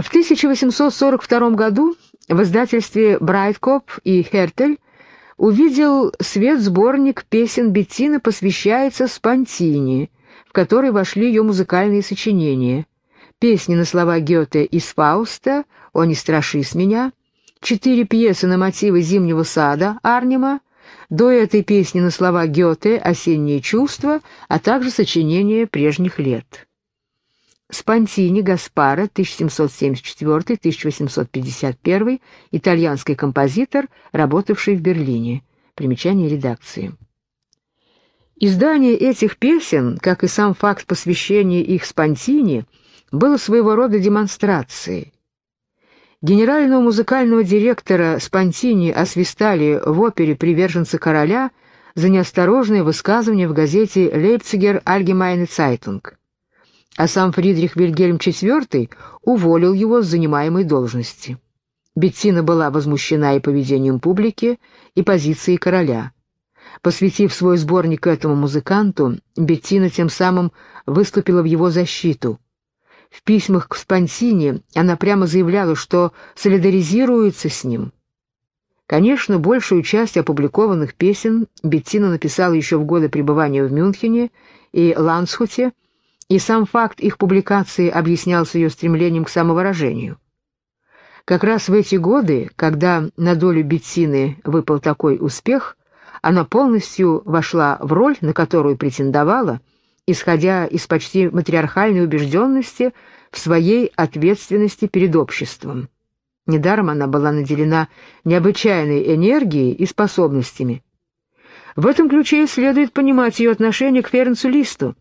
В 1842 году в издательстве «Брайткоп» и «Хертель» увидел свет сборник песен Беттины «Посвящается Спонтини», в который вошли ее музыкальные сочинения. Песни на слова Гёте из «Фауста», «О, не страшись меня», четыре пьесы на мотивы «Зимнего сада» Арнима, до этой песни на слова Гёте «Осенние чувства», а также сочинения прежних лет. Спонтини Гаспара, 1774-1851, итальянский композитор, работавший в Берлине. Примечание редакции. Издание этих песен, как и сам факт посвящения их Спонтини, было своего рода демонстрацией. Генерального музыкального директора Спонтини освистали в опере «Приверженцы короля» за неосторожное высказывание в газете «Лейпцигер Allgemeine Zeitung» а сам Фридрих Вильгельм IV уволил его с занимаемой должности. Беттина была возмущена и поведением публики, и позицией короля. Посвятив свой сборник этому музыканту, Беттина тем самым выступила в его защиту. В письмах к Спонсине она прямо заявляла, что солидаризируется с ним. Конечно, большую часть опубликованных песен Беттина написала еще в годы пребывания в Мюнхене и Лансхуте, и сам факт их публикации объяснялся ее стремлением к самовыражению. Как раз в эти годы, когда на долю Беттины выпал такой успех, она полностью вошла в роль, на которую претендовала, исходя из почти матриархальной убежденности в своей ответственности перед обществом. Недаром она была наделена необычайной энергией и способностями. В этом ключе следует понимать ее отношение к Ференцу Листу,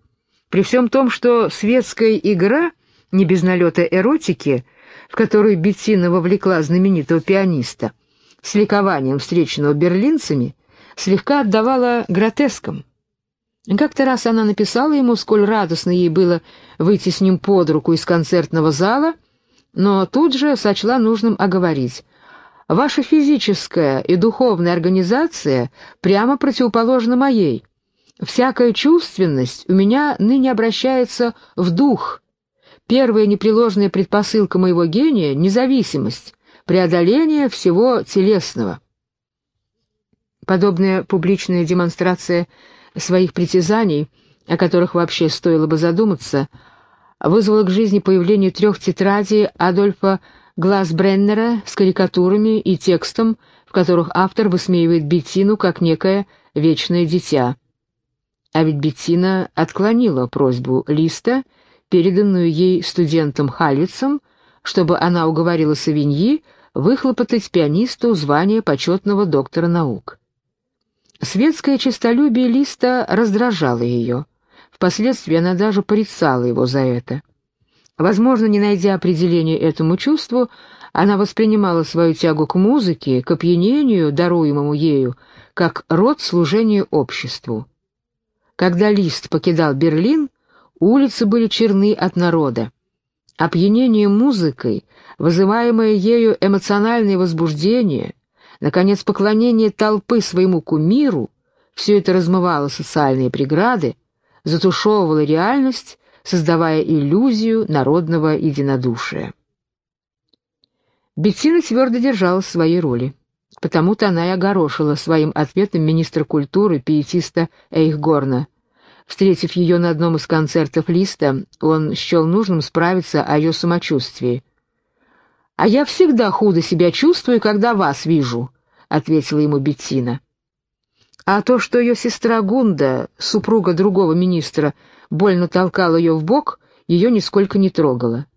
при всем том, что светская игра, не без налета эротики, в которую Беттина вовлекла знаменитого пианиста, с ликованием встреченного берлинцами, слегка отдавала гротескам. Как-то раз она написала ему, сколь радостно ей было выйти с ним под руку из концертного зала, но тут же сочла нужным оговорить. «Ваша физическая и духовная организация прямо противоположна моей. Всякая чувственность у меня ныне обращается в дух. Первая непреложная предпосылка моего гения — независимость, преодоление всего телесного. Подобная публичная демонстрация своих притязаний, о которых вообще стоило бы задуматься, вызвала к жизни появление трех тетрадей Адольфа Глазбреннера с карикатурами и текстом, в которых автор высмеивает Беттину как некое вечное дитя. А ведь Беттина отклонила просьбу Листа, переданную ей студентом Халицем, чтобы она уговорила Савиньи выхлопотать пианисту звание почетного доктора наук. Светское честолюбие Листа раздражало ее. Впоследствии она даже порицала его за это. Возможно, не найдя определения этому чувству, она воспринимала свою тягу к музыке, к опьянению, даруемому ею, как род служения обществу. Когда Лист покидал Берлин, улицы были черны от народа. Опьянение музыкой, вызываемое ею эмоциональное возбуждение, наконец, поклонение толпы своему кумиру, все это размывало социальные преграды, затушевывало реальность, создавая иллюзию народного единодушия. Беттина твердо держалась своей роли. Потому-то она и огорошила своим ответом министра культуры, пиетиста Эйхгорна. Встретив ее на одном из концертов Листа, он счел нужным справиться о ее самочувствии. «А я всегда худо себя чувствую, когда вас вижу», — ответила ему Беттина. А то, что ее сестра Гунда, супруга другого министра, больно толкала ее в бок, ее нисколько не трогало.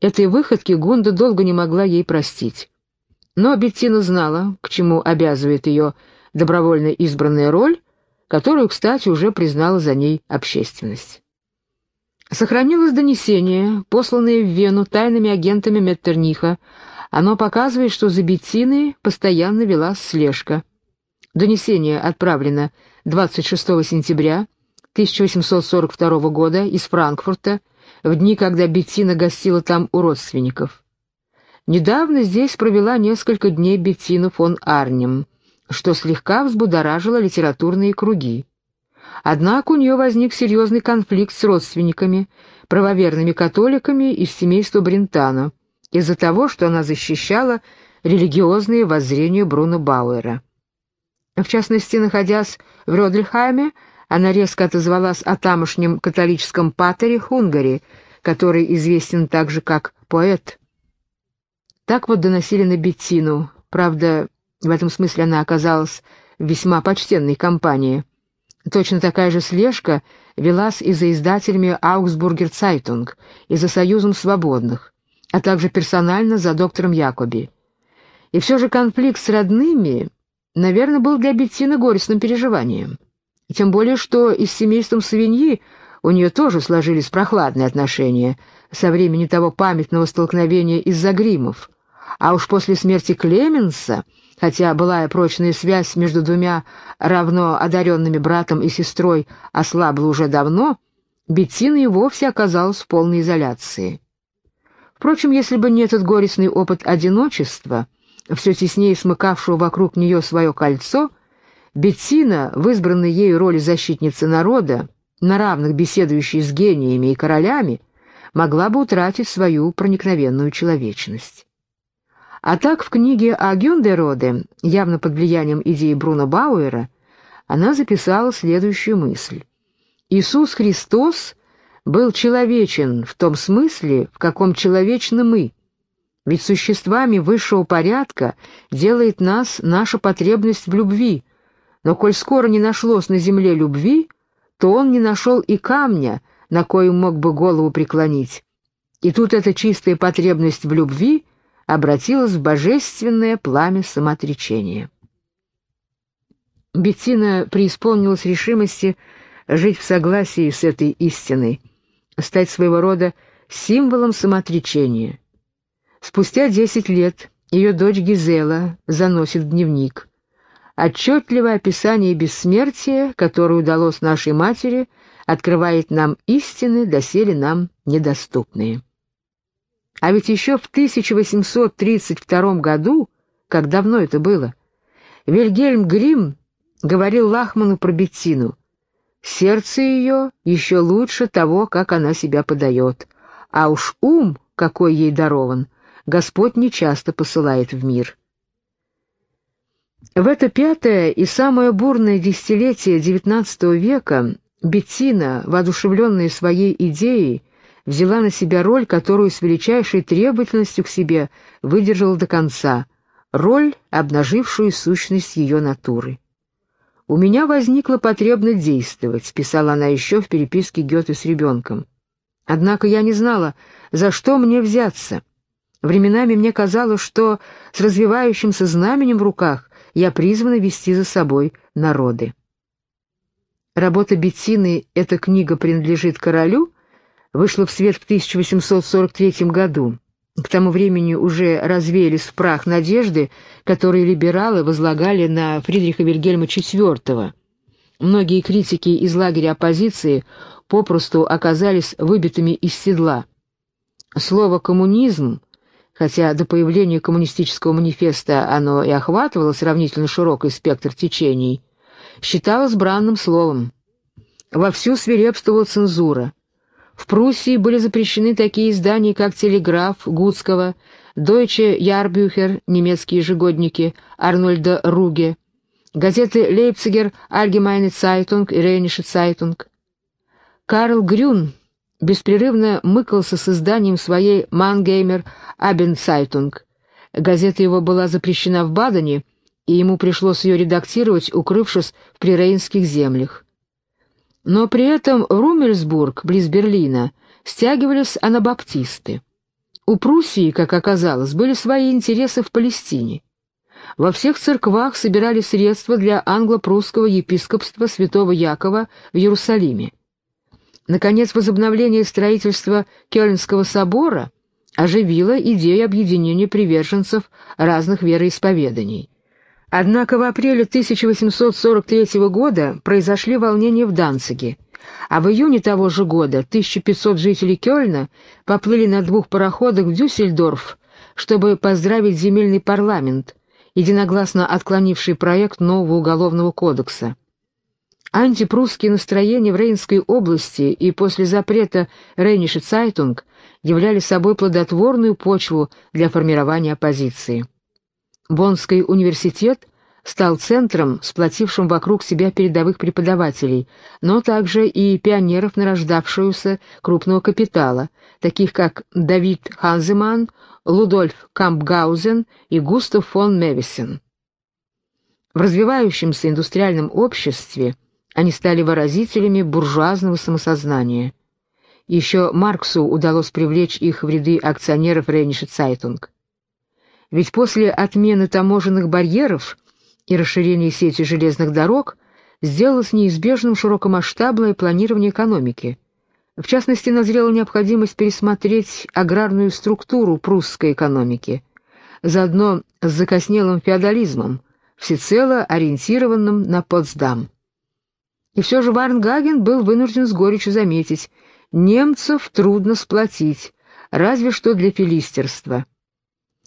Этой выходки Гунда долго не могла ей простить. Но Беттина знала, к чему обязывает ее добровольно избранная роль, которую, кстати, уже признала за ней общественность. Сохранилось донесение, посланное в Вену тайными агентами Меттерниха. Оно показывает, что за Беттиной постоянно велась слежка. Донесение отправлено 26 сентября 1842 года из Франкфурта, в дни, когда Беттина гостила там у родственников. Недавно здесь провела несколько дней Беттина фон Арнем, что слегка взбудоражило литературные круги. Однако у нее возник серьезный конфликт с родственниками, правоверными католиками из семейства Брентано, из-за того, что она защищала религиозные воззрения Бруно Бауэра. В частности, находясь в Рёдельхайме, она резко отозвалась о тамошнем католическом патере Хунгари, который известен также как поэт. Так вот доносили на Беттину, правда, в этом смысле она оказалась в весьма почтенной компании. Точно такая же слежка велась и за издателями «Аугсбургер Цайтунг», и за «Союзом свободных», а также персонально за доктором Якоби. И все же конфликт с родными, наверное, был для Беттины горестным переживанием. Тем более, что и с семейством Савиньи у нее тоже сложились прохладные отношения со времени того памятного столкновения из-за гримов. А уж после смерти Клеменса, хотя былая прочная связь между двумя равно одаренными братом и сестрой ослабла уже давно, Беттина и вовсе оказалась в полной изоляции. Впрочем, если бы не этот горестный опыт одиночества, все теснее смыкавшего вокруг нее свое кольцо, Беттина, в избранной ею роли защитницы народа, на равных беседующей с гениями и королями, могла бы утратить свою проникновенную человечность. А так в книге о Гюндероде, явно под влиянием идеи Бруно Бауэра, она записала следующую мысль. «Иисус Христос был человечен в том смысле, в каком человечны мы, ведь существами высшего порядка делает нас наша потребность в любви, но коль скоро не нашлось на земле любви, то он не нашел и камня, на коем мог бы голову преклонить. И тут эта чистая потребность в любви обратилась в божественное пламя самоотречения. Беттина преисполнилась решимости жить в согласии с этой истиной, стать своего рода символом самоотречения. Спустя десять лет ее дочь Гизела заносит в дневник. Отчетливое описание бессмертия, которое удалось нашей матери, открывает нам истины, доселе нам недоступные. А ведь еще в 1832 году, как давно это было, Вильгельм Грим говорил Лахману про Беттину. Сердце ее еще лучше того, как она себя подает, а уж ум, какой ей дарован, Господь нечасто посылает в мир. В это пятое и самое бурное десятилетие XIX века Беттина, воодушевленная своей идеей, взяла на себя роль, которую с величайшей требовательностью к себе выдержала до конца, роль, обнажившую сущность ее натуры. «У меня возникла потребность действовать», — писала она еще в переписке Гёте с ребенком. «Однако я не знала, за что мне взяться. Временами мне казалось, что с развивающимся знаменем в руках я призвана вести за собой народы». Работа Беттины «Эта книга принадлежит королю» вышла в свет в 1843 году. К тому времени уже развеялись в прах надежды, которые либералы возлагали на Фридриха Вильгельма IV. Многие критики из лагеря оппозиции попросту оказались выбитыми из седла. Слово «коммунизм», хотя до появления коммунистического манифеста оно и охватывало сравнительно широкий спектр течений, считалось бранным словом. Вовсю свирепствовала цензура – в Пруссии были запрещены такие издания, как «Телеграф» Гудского, «Deutsche Jahrбücher» немецкие ежегодники Арнольда Руге, газеты «Лейпцигер Allgemeine Zeitung» и «Rheinische Zeitung». Карл Грюн беспрерывно мыкался с изданием своей «Мангеймер Abendzeitung». Газета его была запрещена в Бадене, и ему пришлось ее редактировать, укрывшись в прирейнских землях. Но при этом в Румельсбург, близ Берлина, стягивались анабаптисты. У Пруссии, как оказалось, были свои интересы в Палестине. Во всех церквах собирали средства для англо-прусского епископства святого Якова в Иерусалиме. Наконец, возобновление строительства Кёльнского собора оживило идею объединения приверженцев разных вероисповеданий. Однако в апреле 1843 года произошли волнения в Данциге, а в июне того же года 1500 жителей Кёльна поплыли на двух пароходах в Дюссельдорф, чтобы поздравить земельный парламент, единогласно отклонивший проект нового уголовного кодекса. Антипрусские настроения в Рейнской области и после запрета Рейнише Цайтунг являли собой плодотворную почву для формирования оппозиции. Боннский университет стал центром, сплотившим вокруг себя передовых преподавателей, но также и пионеров нарождавшегося крупного капитала, таких как Давид Ханземан, Лудольф Кампгаузен и Густав фон Мевисен. В развивающемся индустриальном обществе они стали выразителями буржуазного самосознания. Еще Марксу удалось привлечь их в ряды акционеров Рейнише Цайтунг. Ведь после отмены таможенных барьеров и расширения сети железных дорог сделалось неизбежным широкомасштабное планирование экономики. В частности, назрела необходимость пересмотреть аграрную структуру прусской экономики, заодно с закоснелым феодализмом, всецело ориентированным на Потсдам. И все же Варнгаген был вынужден с горечью заметить, немцев трудно сплотить, разве что для филистерства.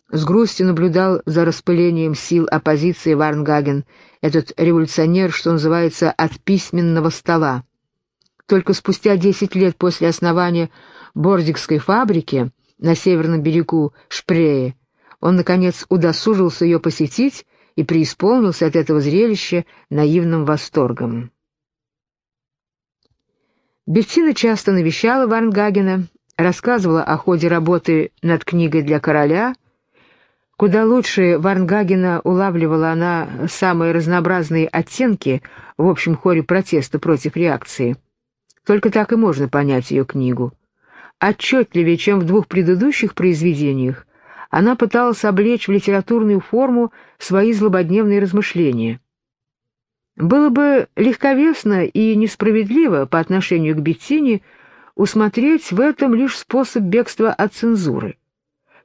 С грустью наблюдал за распылением сил оппозиции Варнгаген, этот революционер, что называется, от письменного стола. Только спустя 10 лет после основания Бордикской фабрики на северном берегу Шпрее он, наконец, удосужился ее посетить и преисполнился от этого зрелища наивным восторгом. Беттина часто навещала Варнгагена, рассказывала о ходе работы над книгой для короля. Куда лучше Варнгагена улавливала она самые разнообразные оттенки в общем хоре протеста против реакции. Только так и можно понять ее книгу. Отчетливее, чем в двух предыдущих произведениях, она пыталась облечь в литературную форму свои злободневные размышления. Было бы легковесно и несправедливо по отношению к Беттине усмотреть в этом лишь способ бегства от цензуры.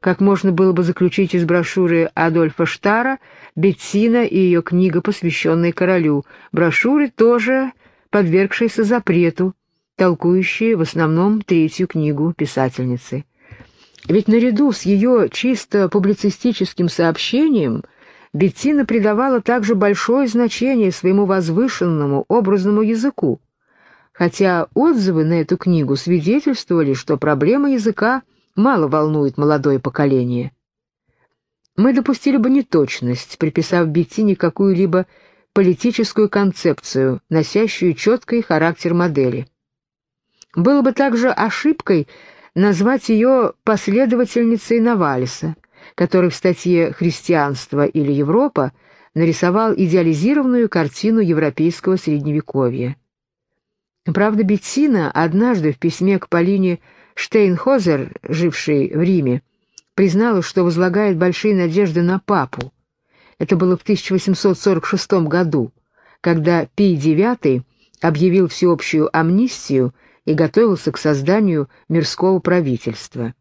Как можно было бы заключить из брошюры Адольфа Штара «Беттина и ее книга, посвященная королю», брошюры, тоже подвергшиеся запрету, толкующие в основном третью книгу писательницы. Ведь наряду с ее чисто публицистическим сообщением – Беттина придавала также большое значение своему возвышенному образному языку, хотя отзывы на эту книгу свидетельствовали, что проблема языка мало волнует молодое поколение. Мы допустили бы неточность, приписав Беттине какую-либо политическую концепцию, носящую четкий характер модели. Было бы также ошибкой назвать ее последовательницей Навалиса – который в статье «Христианство или Европа» нарисовал идеализированную картину европейского средневековья. Правда, Беттина однажды в письме к Полине Штейнхозер, жившей в Риме, признала, что возлагает большие надежды на папу. Это было в 1846 году, когда Пий IX объявил всеобщую амнистию и готовился к созданию мирского правительства.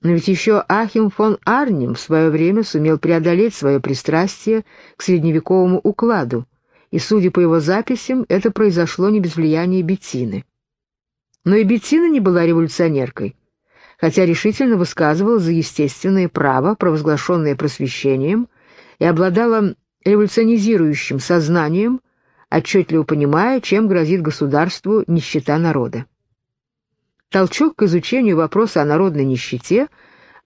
Но ведь еще Ахим фон Арнем в свое время сумел преодолеть свое пристрастие к средневековому укладу, и, судя по его записям, это произошло не без влияния Беттины. Но и Беттина не была революционеркой, хотя решительно высказывала за естественное право, провозглашенное просвещением, и обладала революционизирующим сознанием, отчетливо понимая, чем грозит государству нищета народа. Толчок к изучению вопроса о народной нищете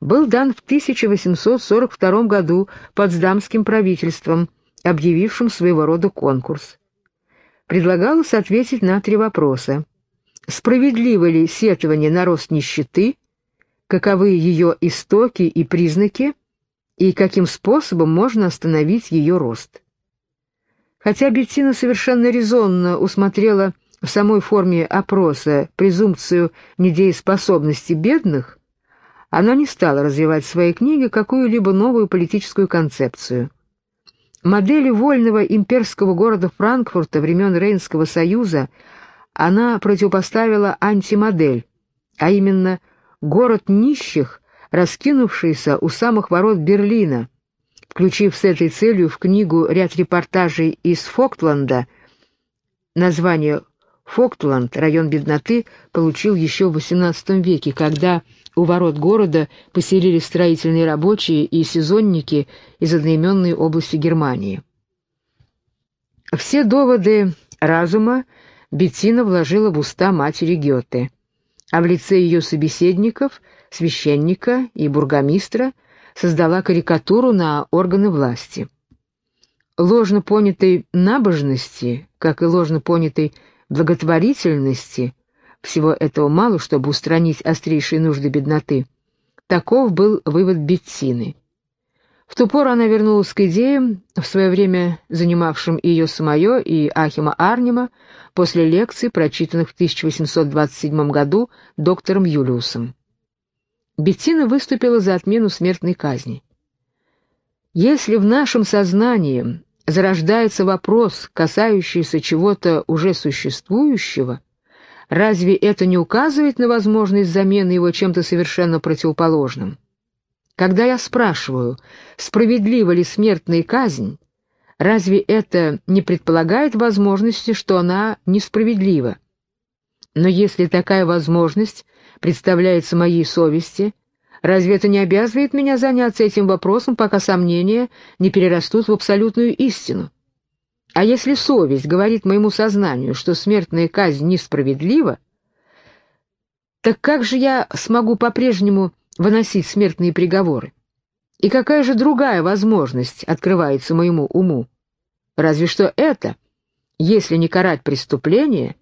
был дан в 1842 году Потсдамским правительством, объявившим своего рода конкурс. Предлагалось ответить на три вопроса. Справедливо ли сетование на рост нищеты, каковы ее истоки и признаки, и каким способом можно остановить ее рост. Хотя Беттина совершенно резонно усмотрела в самой форме опроса презумпцию недееспособности бедных, она не стала развивать в своей книге какую-либо новую политическую концепцию. Модели вольного имперского города Франкфурта времен Рейнского союза она противопоставила антимодель, а именно город нищих, раскинувшийся у самых ворот Берлина, включив с этой целью в книгу ряд репортажей из Фоктланда, название Фоктланд, район бедноты, получил еще в XVIII веке, когда у ворот города поселились строительные рабочие и сезонники из одноименной области Германии. Все доводы разума Беттина вложила в уста матери Гёте, а в лице ее собеседников, священника и бургомистра, создала карикатуру на органы власти. Ложно понятой набожности, как и ложно понятой благотворительности, всего этого мало, чтобы устранить острейшие нужды бедноты. Таков был вывод Беттины. В ту пору она вернулась к идеям, в свое время занимавшим ее самое и Ахима Арнима, после лекций, прочитанных в 1827 году доктором Юлиусом. Беттина выступила за отмену смертной казни. Если в нашем сознании зарождается вопрос, касающийся чего-то уже существующего, разве это не указывает на возможность замены его чем-то совершенно противоположным? Когда я спрашиваю, справедлива ли смертная казнь, разве это не предполагает возможности, что она несправедлива? Но если такая возможность представляется моей совести, разве это не обязывает меня заняться этим вопросом, пока сомнения не перерастут в абсолютную истину? А если совесть говорит моему сознанию, что смертная казнь несправедлива, так как же я смогу по-прежнему выносить смертные приговоры? И какая же другая возможность открывается моему уму? Разве что это, если не карать преступление,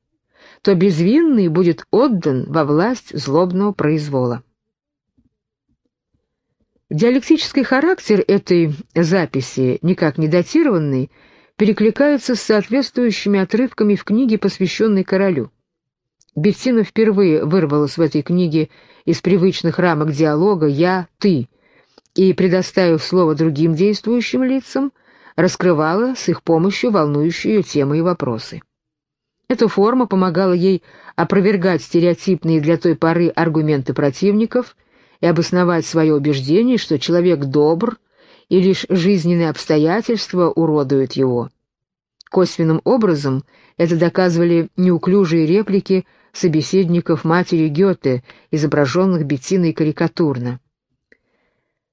то безвинный будет отдан во власть злобного произвола. Диалектический характер этой записи, никак не датированный, перекликается с соответствующими отрывками в книге, посвященной королю. Беттина впервые вырвалась в этой книге из привычных рамок диалога «я», «ты», и, предоставив слово другим действующим лицам, раскрывала с их помощью волнующие темы и вопросы. Эта форма помогала ей опровергать стереотипные для той поры аргументы противников и обосновать свое убеждение, что человек добр, и лишь жизненные обстоятельства уродуют его. Косвенным образом это доказывали неуклюжие реплики собеседников матери Гёте, изображенных Беттиной карикатурно.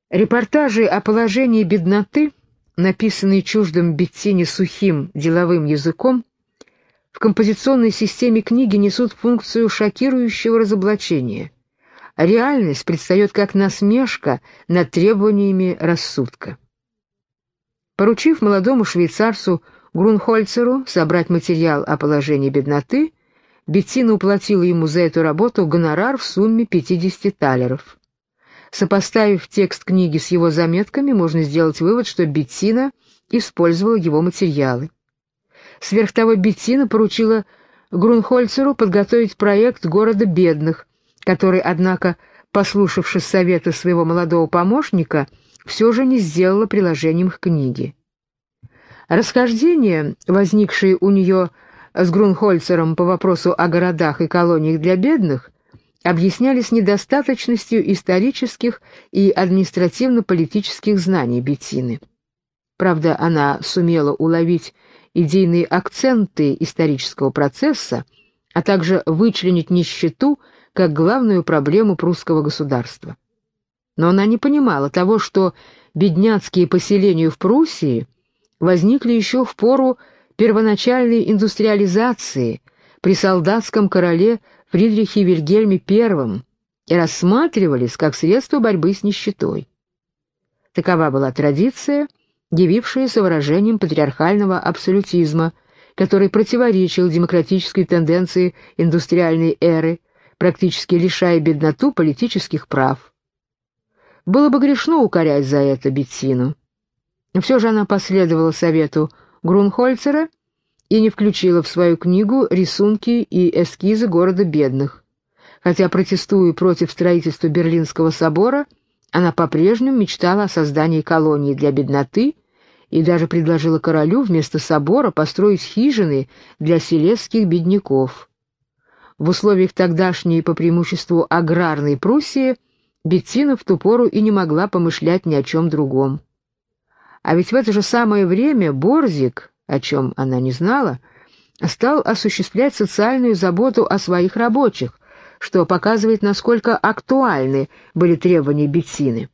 Репортажи о положении бедноты, написанные чуждым Беттине сухим деловым языком, в композиционной системе книги несут функцию шокирующего разоблачения – реальность предстает как насмешка над требованиями рассудка. Поручив молодому швейцарцу Грунхольцеру собрать материал о положении бедноты, Беттина уплатила ему за эту работу гонорар в сумме 50 талеров. Сопоставив текст книги с его заметками, можно сделать вывод, что Беттина использовала его материалы. Сверх того, Беттина поручила Грунхольцеру подготовить проект города бедных, который, однако, послушавшись совета своего молодого помощника, все же не сделала приложением к книге. Расхождения, возникшие у нее с Грунхольцером по вопросу о городах и колониях для бедных, объяснялись недостаточностью исторических и административно-политических знаний Беттины. Правда, она сумела уловить идейные акценты исторического процесса, а также вычленить нищету как главную проблему прусского государства. Но она не понимала того, что бедняцкие поселения в Пруссии возникли еще в пору первоначальной индустриализации при солдатском короле Фридрихе Вильгельме I и рассматривались как средство борьбы с нищетой. Такова была традиция, явившаяся выражением патриархального абсолютизма, который противоречил демократической тенденции индустриальной эры, практически лишая бедноту политических прав. Было бы грешно укорять за это Беттину. Все же она последовала совету Грунхольцера и не включила в свою книгу рисунки и эскизы города бедных. Хотя, протестуя против строительства Берлинского собора, она по-прежнему мечтала о создании колонии для бедноты и даже предложила королю вместо собора построить хижины для селезских бедняков. В условиях тогдашней по преимуществу аграрной Пруссии Беттина в ту пору и не могла помышлять ни о чем другом. А ведь в это же самое время Борзик, о чем она не знала, стал осуществлять социальную заботу о своих рабочих, что показывает, насколько актуальны были требования Беттины.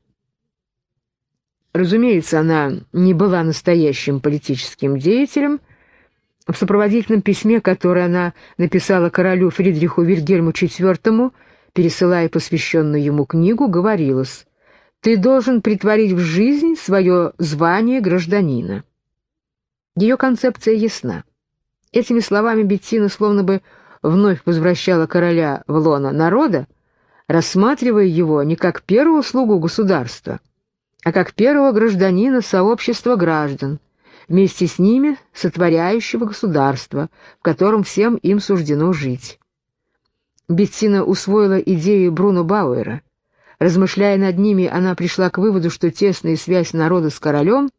Разумеется, она не была настоящим политическим деятелем, В сопроводительном письме, которое она написала королю Фридриху Вильгельму IV, пересылая посвященную ему книгу, говорилось «Ты должен притворить в жизнь свое звание гражданина». Ее концепция ясна. Этими словами Беттина словно бы вновь возвращала короля в лоно народа, рассматривая его не как первую слугу государства, а как первого гражданина сообщества граждан, вместе с ними сотворяющего государства, в котором всем им суждено жить. Беттина усвоила идею Бруно Бауэра. Размышляя над ними, она пришла к выводу, что тесная связь народа с королем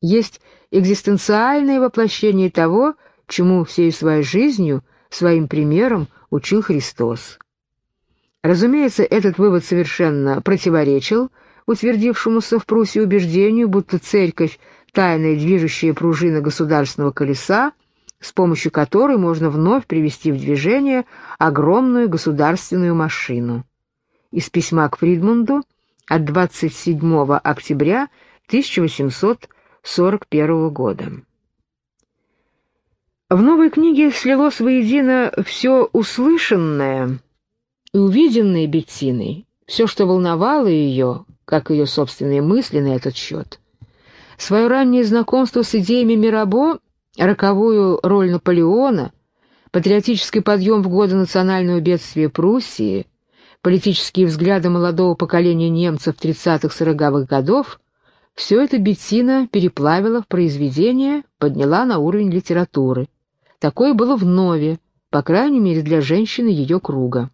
есть экзистенциальное воплощение того, чему всей своей жизнью, своим примером учил Христос. Разумеется, этот вывод совершенно противоречил утвердившемуся в Пруссии убеждению, будто церковь — тайная движущая пружина государственного колеса, с помощью которой можно вновь привести в движение огромную государственную машину. Из письма к Фридмунду от 27 октября 1841 года. В новой книге слилось воедино все услышанное и увиденное Беттиной, все, что волновало ее, как ее собственные мысли на этот счет. Свое раннее знакомство с идеями Мирабо, роковую роль Наполеона, патриотический подъем в годы национального бедствия Пруссии, политические взгляды молодого поколения немцев 30-40-х годов — все это Беттина переплавила в произведение, подняла на уровень литературы — Такое было в Нове, по крайней мере для женщины ее круга.